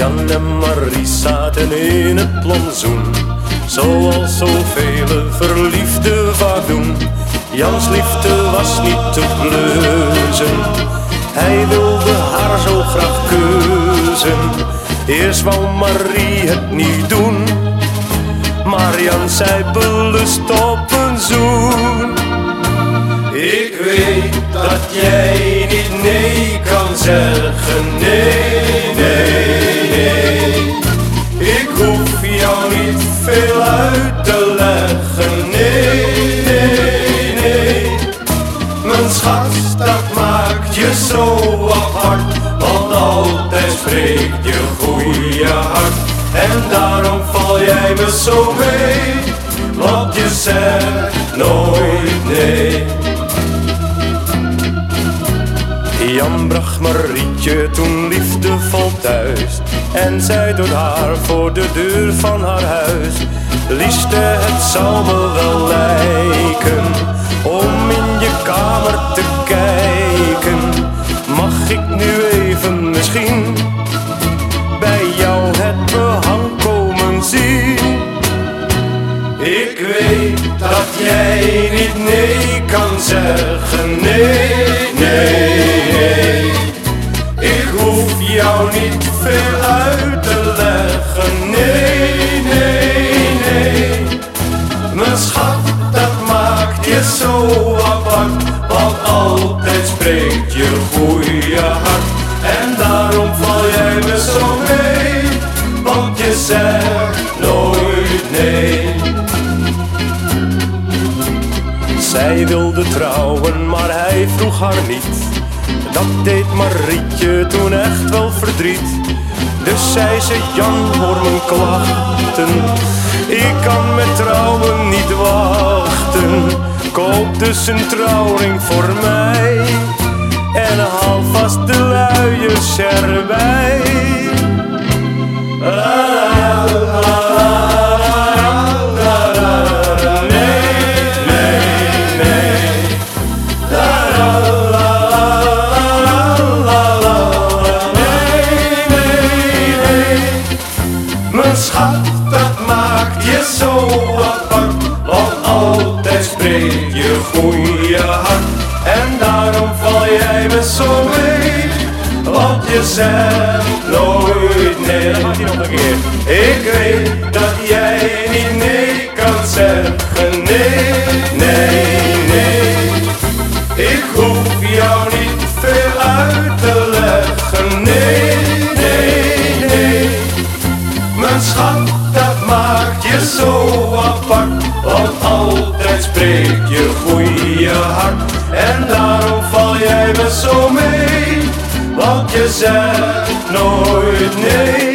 Jan en Marie zaten in het plonzoen, zoals zoveel verliefden vaak doen. Jans liefde was niet te bleuzen, hij wilde haar zo graag kussen. Eerst wou Marie het niet doen, maar Jan zei belust op een zoen. Ik weet dat jij niet nee kan zeggen, veel uit te leggen, nee, nee, nee. Mijn schat, dat maakt je zo apart, want altijd spreekt je goeie hart. En daarom val jij me zo mee, want je zegt nooit nee. Jan bracht Marietje toen liefdevol thuis En zij doet haar voor de deur van haar huis. Liefste, het zou me wel lijken Om in je kamer te kijken. Mag ik nu even misschien Bij jou het behang komen zien? Ik weet dat jij niet nee kan zeggen, nee, zo apart, want altijd spreekt je goeie hart. En daarom val jij me zo mee, want je zegt nooit nee. Zij wilde trouwen, maar hij vroeg haar niet. Dat deed Marietje toen echt wel verdriet. Dus zei ze, Jan, hoor mijn klachten. Ik kan met trouwen niet wachten. Koop dus een trouwring voor mij. En haal vast de luiers erbij. La, la, la, la, want je zegt nooit nee. Dat mag je nog een keer. Ik weet dat jij niet nee kan zeggen, nee, nee, nee. Ik hoef jou niet veel uit te leggen, nee, nee, nee. Mijn schat, dat maakt je zo apart, want altijd spreekt je goeie hart. En daarom val jij me zo mee, want je zegt nooit nee.